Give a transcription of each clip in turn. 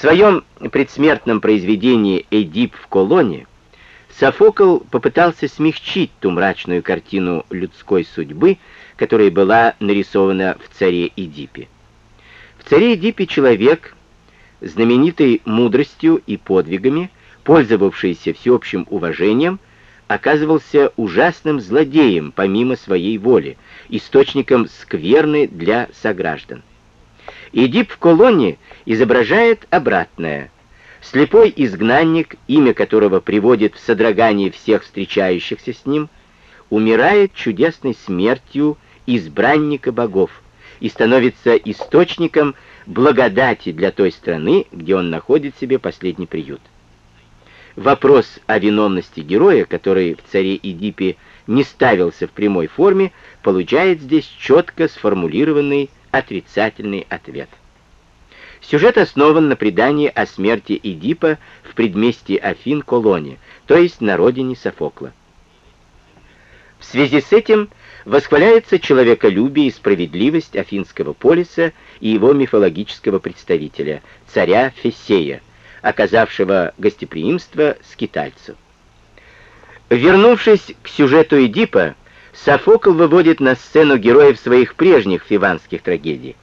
своем предсмертном произведении «Эдип в колонне» Софокл попытался смягчить ту мрачную картину людской судьбы, которая была нарисована в «Царе Эдипе». В «Царе Эдипе» человек, знаменитый мудростью и подвигами, пользовавшийся всеобщим уважением, оказывался ужасным злодеем помимо своей воли, источником скверны для сограждан. Эдип в колонне изображает обратное. Слепой изгнанник, имя которого приводит в содрогание всех встречающихся с ним, умирает чудесной смертью избранника богов и становится источником благодати для той страны, где он находит себе последний приют. Вопрос о виновности героя, который в царе Эдипе не ставился в прямой форме, получает здесь четко сформулированный отрицательный ответ. Сюжет основан на предании о смерти Эдипа в предместье Афин Колоне, то есть на родине Софокла. В связи с этим восхваляется человеколюбие и справедливость Афинского полиса и его мифологического представителя, царя Фесея, оказавшего гостеприимство скитальцу. Вернувшись к сюжету Эдипа, Софокл выводит на сцену героев своих прежних фиванских трагедий.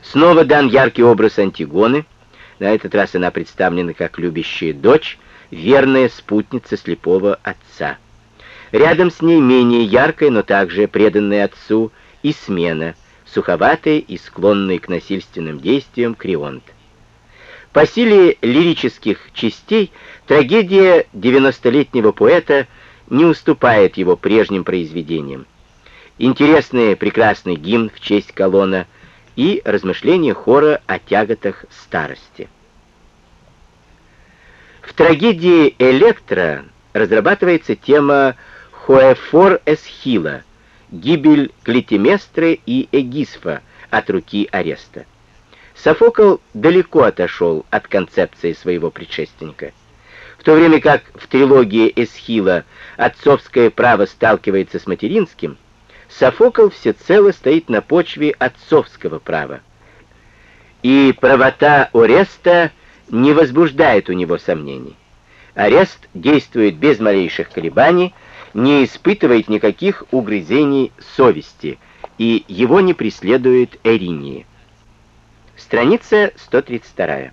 Снова дан яркий образ Антигоны, на этот раз она представлена как любящая дочь, верная спутница слепого отца. Рядом с ней менее яркая, но также преданная отцу и смена, суховатый и склонный к насильственным действиям Крионт. По силе лирических частей трагедия 90-летнего поэта не уступает его прежним произведениям. Интересный прекрасный гимн в честь колонна и размышления хора о тяготах старости. В трагедии «Электра» разрабатывается тема Хоэфор Эсхила, гибель Клетиместры и Эгисфа от руки ареста. Софокл далеко отошел от концепции своего предшественника – то время как в трилогии Эсхила отцовское право сталкивается с материнским, Софокл всецело стоит на почве отцовского права. И правота Ореста не возбуждает у него сомнений. Арест действует без малейших колебаний, не испытывает никаких угрызений совести, и его не преследует Эринии. Страница 132.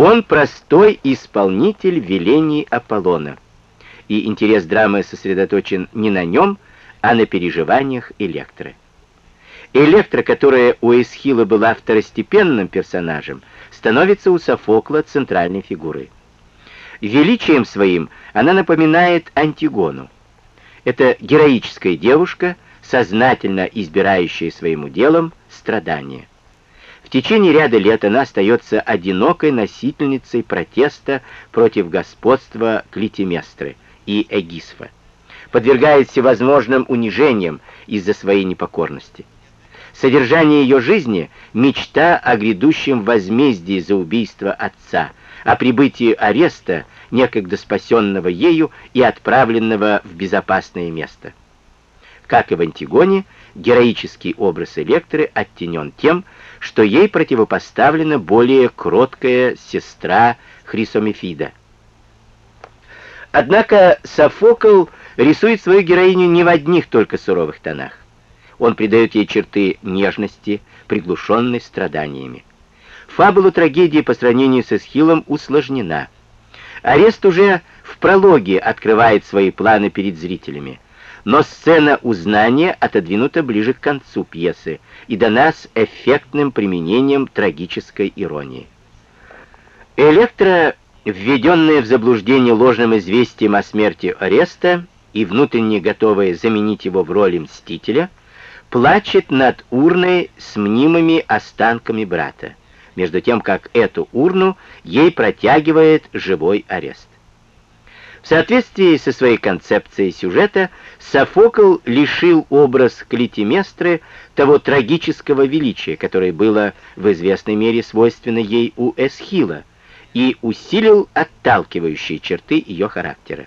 Он простой исполнитель велений Аполлона, и интерес драмы сосредоточен не на нем, а на переживаниях Электры. Электра, которая у Эсхила была второстепенным персонажем, становится у Софокла центральной фигурой. Величием своим она напоминает Антигону. Это героическая девушка, сознательно избирающая своим уделом страдания. В течение ряда лет она остается одинокой носительницей протеста против господства Клитиместры и Эгисфа, подвергает всевозможным унижениям из-за своей непокорности. Содержание ее жизни — мечта о грядущем возмездии за убийство отца, о прибытии ареста, некогда спасенного ею и отправленного в безопасное место. Как и в Антигоне, героический образ Электры оттенен тем, что ей противопоставлена более кроткая сестра Хрисомефида. Однако Софокл рисует свою героиню не в одних только суровых тонах. Он придает ей черты нежности, приглушенной страданиями. Фабула трагедии по сравнению с Эсхилом усложнена. Арест уже в прологе открывает свои планы перед зрителями но сцена узнания отодвинута ближе к концу пьесы и дана с эффектным применением трагической иронии. Электра, введенная в заблуждение ложным известием о смерти Ареста и внутренне готовая заменить его в роли мстителя, плачет над урной с мнимыми останками брата, между тем как эту урну ей протягивает живой арест. В соответствии со своей концепцией сюжета, Софокл лишил образ Клитиместры того трагического величия, которое было в известной мере свойственно ей у Эсхила, и усилил отталкивающие черты ее характера.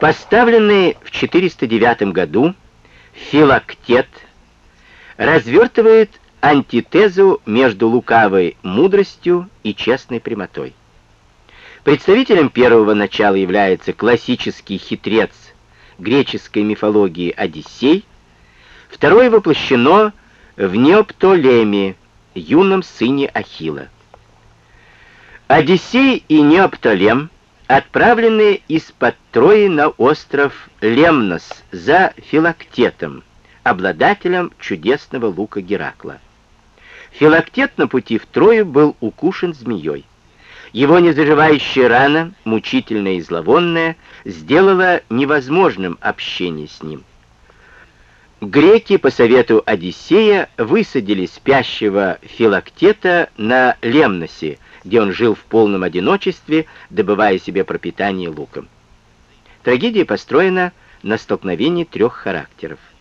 Поставленный в 409 году Филактет развертывает антитезу между лукавой мудростью и честной прямотой. Представителем первого начала является классический хитрец греческой мифологии Одиссей, второе воплощено в Неоптолеме, юном сыне Ахилла. Одиссей и Неоптолем отправлены из-под Трои на остров Лемнос за Филактетом, обладателем чудесного лука Геракла. Филактет на пути в Трою был укушен змеей. Его незаживающая рана, мучительная и зловонная, сделала невозможным общение с ним. Греки по совету Одиссея высадили спящего Филактета на Лемносе, где он жил в полном одиночестве, добывая себе пропитание луком. Трагедия построена на столкновении трех характеров —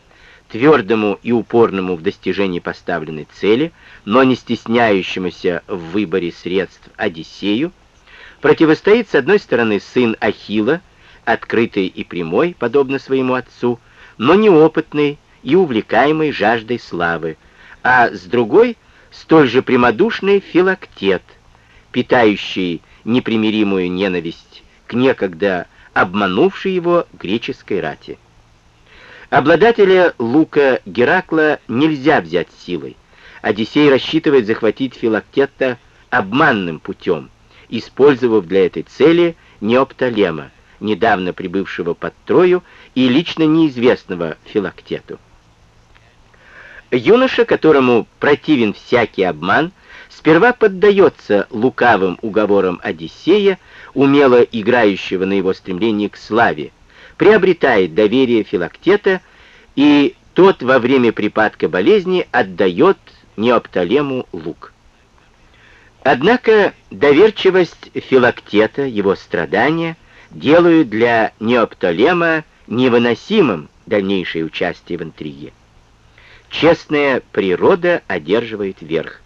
твердому и упорному в достижении поставленной цели, но не стесняющемуся в выборе средств Одиссею, противостоит с одной стороны сын Ахилла, открытый и прямой, подобно своему отцу, но неопытный и увлекаемый жаждой славы, а с другой столь же прямодушный Филактет, питающий непримиримую ненависть к некогда обманувшей его греческой рати. Обладателя лука Геракла нельзя взять силой. Одиссей рассчитывает захватить Филактета обманным путем, использовав для этой цели Неоптолема, недавно прибывшего под Трою и лично неизвестного Филактету. Юноша, которому противен всякий обман, сперва поддается лукавым уговорам Одиссея, умело играющего на его стремлении к славе, приобретает доверие Филактета, и тот во время припадка болезни отдает Неоптолему лук. Однако доверчивость Филактета, его страдания, делают для Неоптолема невыносимым дальнейшее участие в интриге. Честная природа одерживает верх.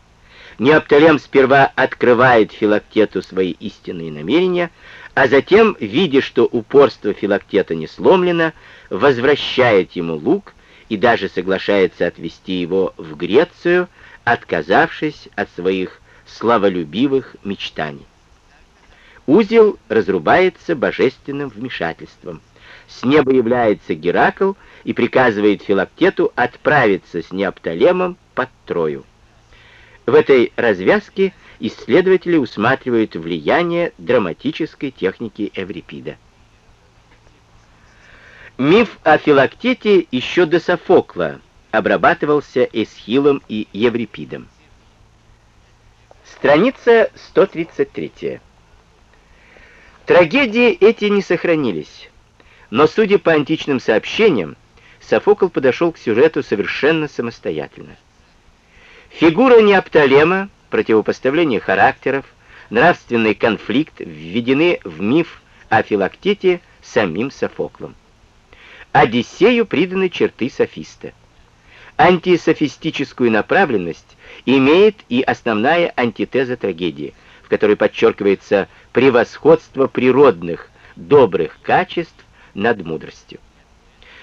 Неоптолем сперва открывает Филактету свои истинные намерения, а затем, видя, что упорство Филактета не сломлено, возвращает ему лук и даже соглашается отвести его в Грецию, отказавшись от своих славолюбивых мечтаний. Узел разрубается божественным вмешательством. С неба является Геракл и приказывает Филактету отправиться с Неоптолемом под Трою. В этой развязке исследователи усматривают влияние драматической техники Эврипида. Миф о Филактете еще до Софокла обрабатывался Эсхилом и Еврипидом. Страница 133. Трагедии эти не сохранились, но, судя по античным сообщениям, Софокл подошел к сюжету совершенно самостоятельно. Фигура Неоптолема противопоставление характеров, нравственный конфликт введены в миф о Филактете самим Софоклом. Одиссею приданы черты софиста. Антисофистическую направленность имеет и основная антитеза трагедии, в которой подчеркивается превосходство природных, добрых качеств над мудростью.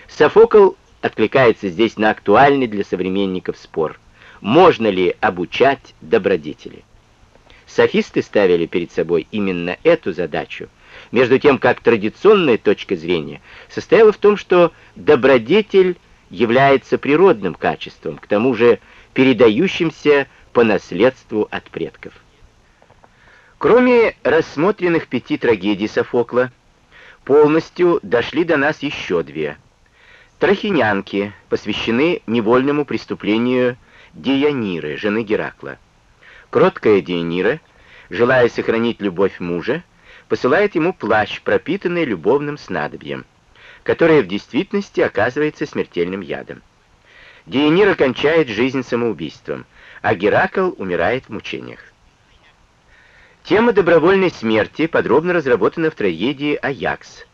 Софокл откликается здесь на актуальный для современников спор – можно ли обучать добродетели. Софисты ставили перед собой именно эту задачу, между тем как традиционная точка зрения состояла в том, что добродетель является природным качеством, к тому же передающимся по наследству от предков. Кроме рассмотренных пяти трагедий Софокла, полностью дошли до нас еще две. Трахинянки посвящены невольному преступлению Дианиры, жены Геракла. Кроткая Дианира, желая сохранить любовь мужа, посылает ему плащ, пропитанный любовным снадобьем, которое в действительности оказывается смертельным ядом. Дианира кончает жизнь самоубийством, а Геракл умирает в мучениях. Тема добровольной смерти подробно разработана в трагедии «Аякс»,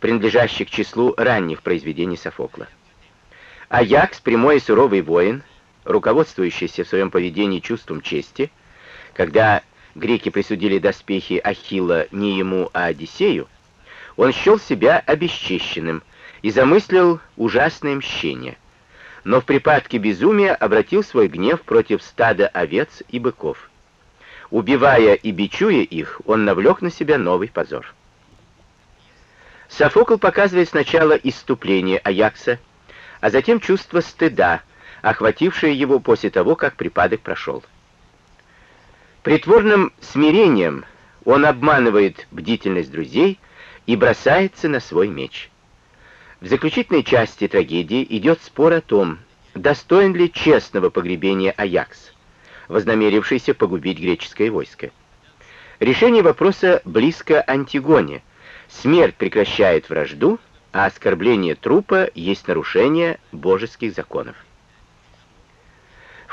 принадлежащей к числу ранних произведений Софокла. Аякс, прямой и суровый воин, руководствующийся в своем поведении чувством чести, когда греки присудили доспехи Ахилла не ему, а Одиссею, он счел себя обесчищенным и замыслил ужасное мщение. но в припадке безумия обратил свой гнев против стада овец и быков. Убивая и бичуя их, он навлек на себя новый позор. Софокл показывает сначала иступление Аякса, а затем чувство стыда, охватившее его после того, как припадок прошел. Притворным смирением он обманывает бдительность друзей и бросается на свой меч. В заключительной части трагедии идет спор о том, достоин ли честного погребения Аякс, вознамерившийся погубить греческое войско. Решение вопроса близко Антигоне. Смерть прекращает вражду, а оскорбление трупа есть нарушение божеских законов.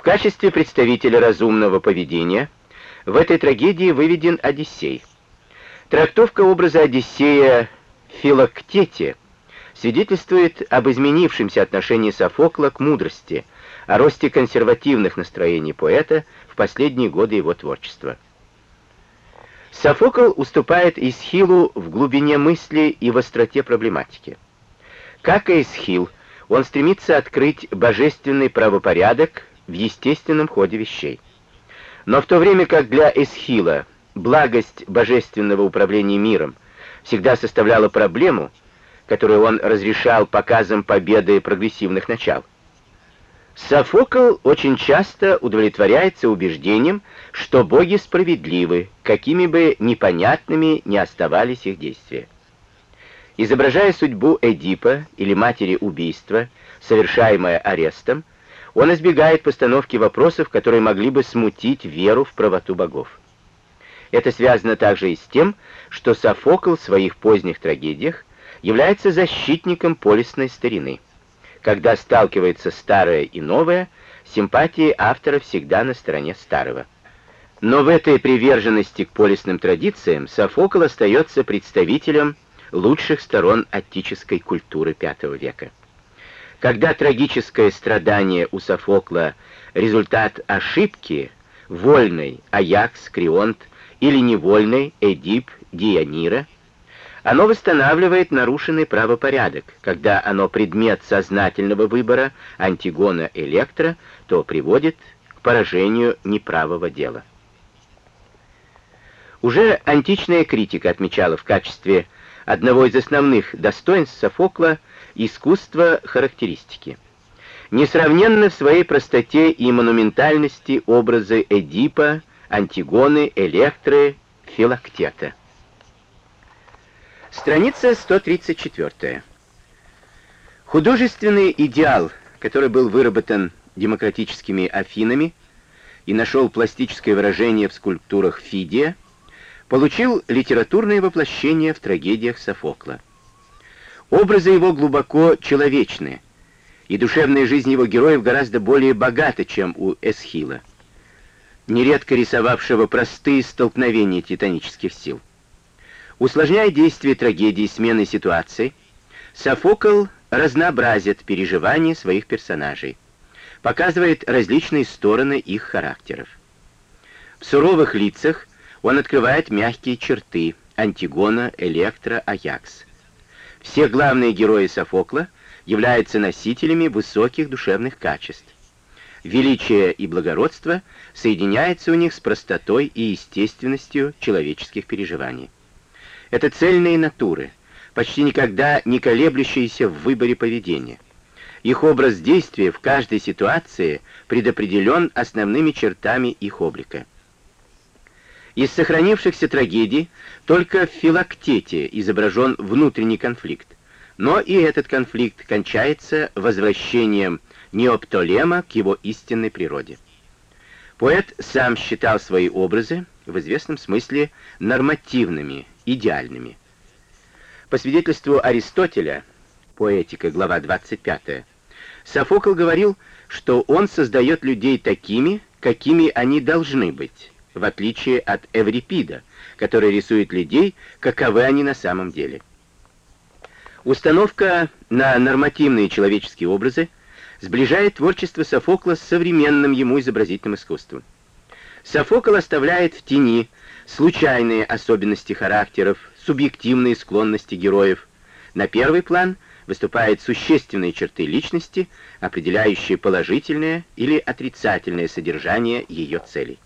Качестве представителя разумного поведения в этой трагедии выведен Одиссей. Трактовка образа Одиссея в Филоктете – свидетельствует об изменившемся отношении Софокла к мудрости, о росте консервативных настроений поэта в последние годы его творчества. Софокл уступает Исхилу в глубине мысли и в остроте проблематики. Как и Исхил, он стремится открыть божественный правопорядок в естественном ходе вещей. Но в то время как для Эсхила благость божественного управления миром всегда составляла проблему, которую он разрешал показом победы прогрессивных начал. Софокл очень часто удовлетворяется убеждением, что боги справедливы, какими бы непонятными ни оставались их действия. Изображая судьбу Эдипа или матери убийства, совершаемое арестом, он избегает постановки вопросов, которые могли бы смутить веру в правоту богов. Это связано также и с тем, что Софокл в своих поздних трагедиях является защитником полисной старины. Когда сталкивается старое и новое, симпатии автора всегда на стороне старого. Но в этой приверженности к полисным традициям Софокл остается представителем лучших сторон аттической культуры V века. Когда трагическое страдание у Софокла — результат ошибки, вольной Аякс, Крионт или невольной Эдип, Дионира — оно восстанавливает нарушенный правопорядок. Когда оно предмет сознательного выбора Антигона Электра, то приводит к поражению неправого дела. Уже античная критика отмечала в качестве одного из основных достоинств Софокла искусство характеристики. Несравненно в своей простоте и монументальности образы Эдипа, Антигоны, Электры, Филактета. Страница 134. Художественный идеал, который был выработан демократическими Афинами и нашел пластическое выражение в скульптурах Фидия, получил литературное воплощение в трагедиях Софокла. Образы его глубоко человечны, и душевная жизнь его героев гораздо более богата, чем у Эсхила, нередко рисовавшего простые столкновения титанических сил. Усложняя действие трагедии смены ситуации, Софокл разнообразит переживания своих персонажей, показывает различные стороны их характеров. В суровых лицах он открывает мягкие черты Антигона, Электра, Аякс. Все главные герои Софокла являются носителями высоких душевных качеств. Величие и благородство соединяются у них с простотой и естественностью человеческих переживаний. Это цельные натуры, почти никогда не колеблющиеся в выборе поведения. Их образ действия в каждой ситуации предопределен основными чертами их облика. Из сохранившихся трагедий только в Филактете изображен внутренний конфликт, но и этот конфликт кончается возвращением Неоптолема к его истинной природе. Поэт сам считал свои образы, в известном смысле, нормативными, идеальными. По свидетельству Аристотеля, поэтика, глава 25, Софокл говорил, что он создает людей такими, какими они должны быть, в отличие от Эврипида, который рисует людей, каковы они на самом деле. Установка на нормативные человеческие образы сближает творчество Софокла с современным ему изобразительным искусством. Софокл оставляет в тени случайные особенности характеров, субъективные склонности героев. На первый план выступают существенные черты личности, определяющие положительное или отрицательное содержание ее целей.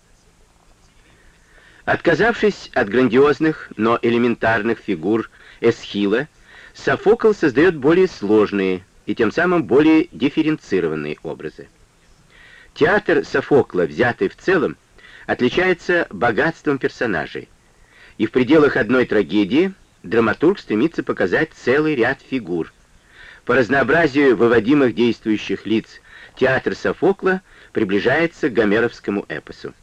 Отказавшись от грандиозных, но элементарных фигур Эсхила, Софокл создает более сложные и тем самым более дифференцированные образы. Театр Софокла, взятый в целом, отличается богатством персонажей, и в пределах одной трагедии драматург стремится показать целый ряд фигур. По разнообразию выводимых действующих лиц театр Софокла приближается к гомеровскому эпосу.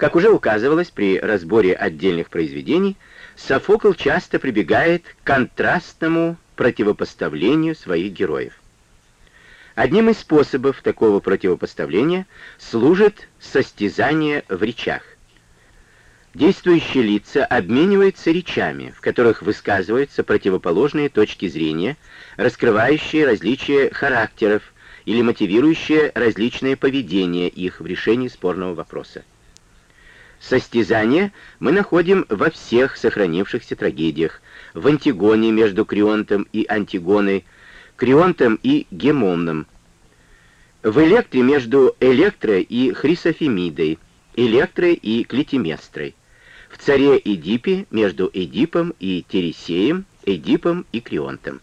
Как уже указывалось при разборе отдельных произведений, Софокл часто прибегает к контрастному противопоставлению своих героев. Одним из способов такого противопоставления служит состязание в речах. Действующие лица обмениваются речами, в которых высказываются противоположные точки зрения, раскрывающие различия характеров или мотивирующие различные поведения их в решении спорного вопроса. Состязание мы находим во всех сохранившихся трагедиях, в Антигоне между Крионтом и Антигоной, Крионтом и Гемомном, в Электре между Электрой и Хрисофемидой, Электрой и Клитиместрой, в Царе Эдипе между Эдипом и Тересеем, Эдипом и Крионтом.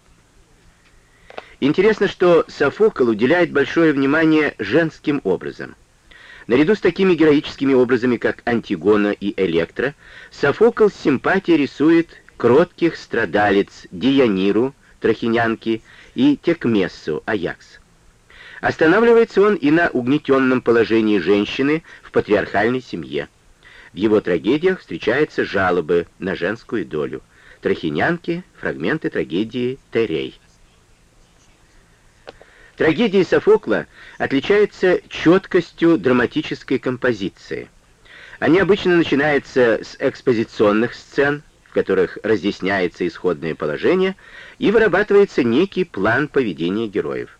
Интересно, что Софокл уделяет большое внимание женским образом – Наряду с такими героическими образами, как Антигона и Электра, Софокл с симпатией рисует кротких страдалец Диониру, Трахинянки, и Текмессу, Аякс. Останавливается он и на угнетенном положении женщины в патриархальной семье. В его трагедиях встречаются жалобы на женскую долю. Трахинянки, фрагменты трагедии Терей. Трагедии Софокла отличаются четкостью драматической композиции. Они обычно начинаются с экспозиционных сцен, в которых разъясняется исходное положение, и вырабатывается некий план поведения героев.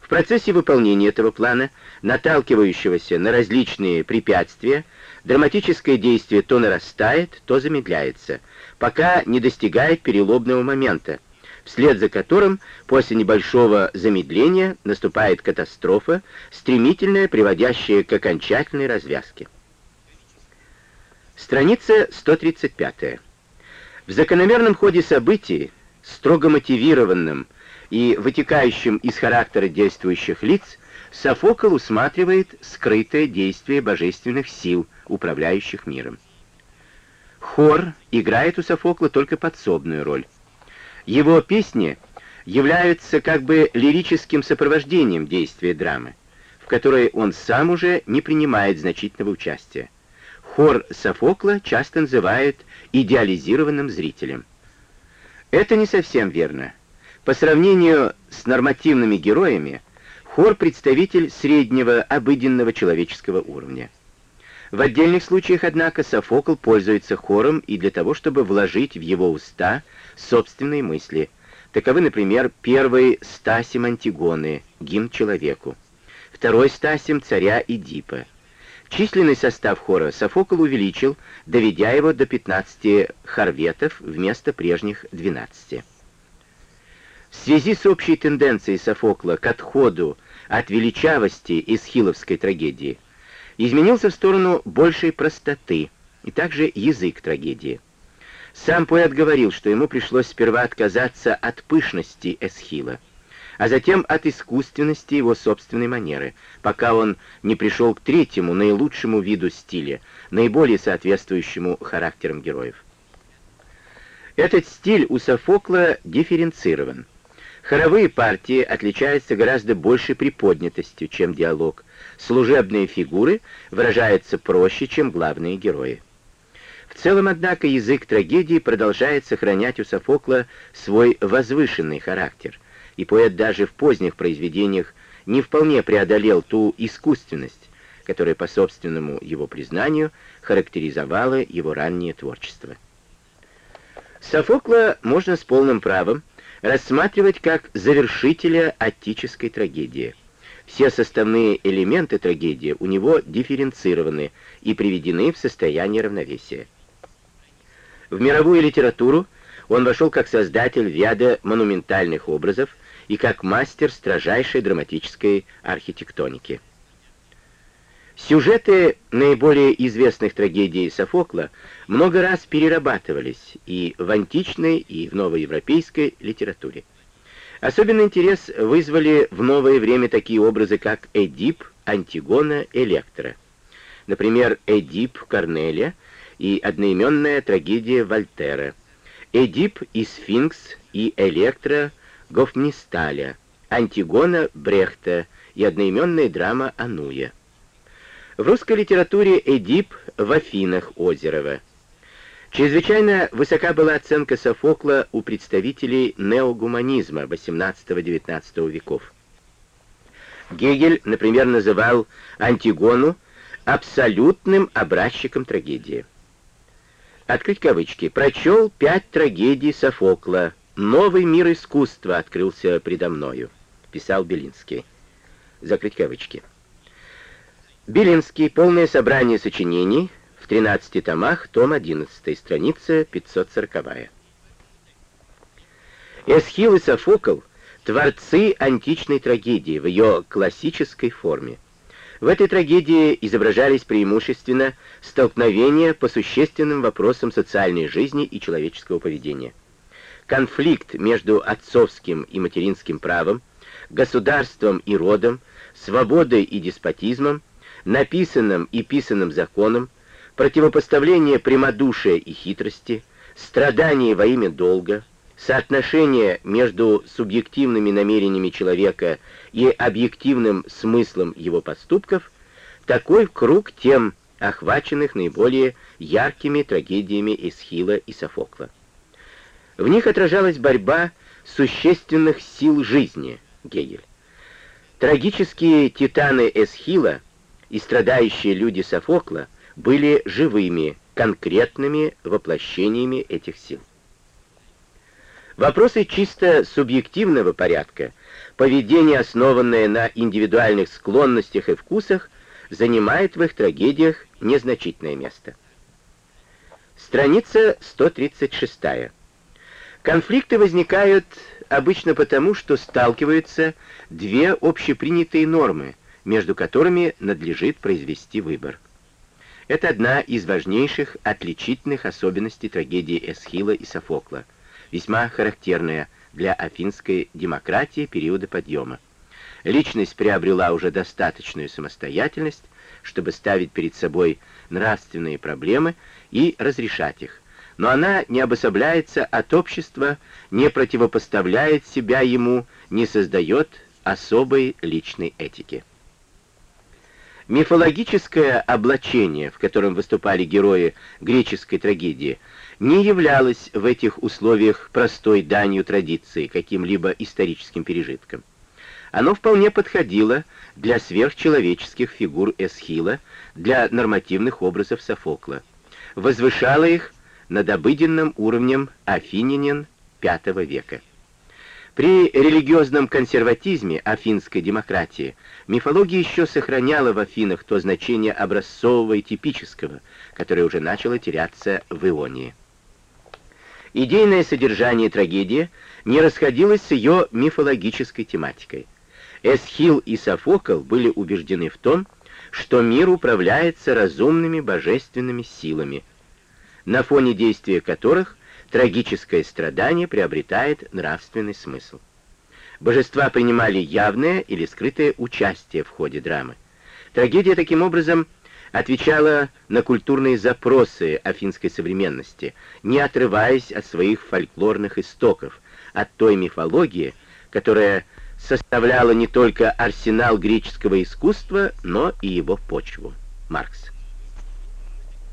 В процессе выполнения этого плана, наталкивающегося на различные препятствия, драматическое действие то нарастает, то замедляется, пока не достигает переломного момента, вслед за которым после небольшого замедления наступает катастрофа, стремительная, приводящая к окончательной развязке. Страница 135. В закономерном ходе событий, строго мотивированном и вытекающем из характера действующих лиц, Софокл усматривает скрытое действие божественных сил, управляющих миром. Хор играет у Софокла только подсобную роль. Его песни являются как бы лирическим сопровождением действия драмы, в которой он сам уже не принимает значительного участия. Хор Софокла часто называют идеализированным зрителем. Это не совсем верно. По сравнению с нормативными героями, хор — представитель среднего обыденного человеческого уровня. В отдельных случаях, однако, Софокл пользуется хором и для того, чтобы вложить в его уста собственные мысли. Таковы, например, первый стасим Антигоны, гимн человеку, второй стасим царя Эдипа. Численный состав хора Софокл увеличил, доведя его до 15 хорветов вместо прежних 12. В связи с общей тенденцией Софокла к отходу от величавости из хиловской трагедии, изменился в сторону большей простоты и также язык трагедии. Сам поэт говорил, что ему пришлось сперва отказаться от пышности Эсхила, а затем от искусственности его собственной манеры, пока он не пришел к третьему, наилучшему виду стиля, наиболее соответствующему характерам героев. Этот стиль у Софокла дифференцирован. Хоровые партии отличаются гораздо большей приподнятостью, чем диалог. Служебные фигуры выражаются проще, чем главные герои. В целом, однако, язык трагедии продолжает сохранять у Софокла свой возвышенный характер, и поэт даже в поздних произведениях не вполне преодолел ту искусственность, которая, по собственному его признанию, характеризовала его раннее творчество. Софокла можно с полным правом рассматривать как завершителя аттической трагедии. Все составные элементы трагедии у него дифференцированы и приведены в состояние равновесия. В мировую литературу Он вошел как создатель ряда монументальных образов и как мастер строжайшей драматической архитектоники. Сюжеты наиболее известных трагедий Софокла много раз перерабатывались и в античной, и в новоевропейской литературе. Особенный интерес вызвали в новое время такие образы, как Эдип, Антигона, Электра. Например, Эдип Корнелия и одноименная трагедия Вольтера, Эдип и Сфинкс и Электра Гофмнисталя, Антигона Брехта и одноименная драма Ануя. В русской литературе Эдип в Афинах Озерова. Чрезвычайно высока была оценка Софокла у представителей неогуманизма XVIII-XIX веков. Гегель, например, называл Антигону абсолютным образчиком трагедии. Открыть кавычки. «Прочел пять трагедий Софокла. Новый мир искусства открылся предо мною», — писал Белинский. Закрыть кавычки. Белинский. Полное собрание сочинений в 13 томах, том 11, страница 540. Эсхил и Софокл — творцы античной трагедии в ее классической форме. В этой трагедии изображались преимущественно столкновения по существенным вопросам социальной жизни и человеческого поведения. Конфликт между отцовским и материнским правом, государством и родом, свободой и деспотизмом, написанным и писанным законом, противопоставление прямодушия и хитрости, страдания во имя долга, соотношение между субъективными намерениями человека и объективным смыслом его поступков, такой круг тем, охваченных наиболее яркими трагедиями Эсхила и Софокла. В них отражалась борьба существенных сил жизни, Гегель. Трагические титаны Эсхила — и страдающие люди Софокла были живыми, конкретными воплощениями этих сил. Вопросы чисто субъективного порядка, поведение, основанное на индивидуальных склонностях и вкусах, занимает в их трагедиях незначительное место. Страница 136. Конфликты возникают обычно потому, что сталкиваются две общепринятые нормы, между которыми надлежит произвести выбор. Это одна из важнейших отличительных особенностей трагедии Эсхила и Софокла, весьма характерная для афинской демократии периода подъема. Личность приобрела уже достаточную самостоятельность, чтобы ставить перед собой нравственные проблемы и разрешать их, но она не обособляется от общества, не противопоставляет себя ему, не создает особой личной этики. Мифологическое облачение, в котором выступали герои греческой трагедии, не являлось в этих условиях простой данью традиции, каким-либо историческим пережитком. Оно вполне подходило для сверхчеловеческих фигур Эсхила, для нормативных образов Софокла. Возвышало их над обыденным уровнем афининин V века. При религиозном консерватизме афинской демократии мифология еще сохраняла в Афинах то значение образцового и типического, которое уже начало теряться в Ионии. Идейное содержание трагедии не расходилось с ее мифологической тематикой. Эсхил и Софокл были убеждены в том, что мир управляется разумными божественными силами, на фоне действия которых трагическое страдание приобретает нравственный смысл. Божества принимали явное или скрытое участие в ходе драмы. Трагедия таким образом отвечала на культурные запросы афинской современности, не отрываясь от своих фольклорных истоков, от той мифологии, которая составляла не только арсенал греческого искусства, но и его почву. Маркс.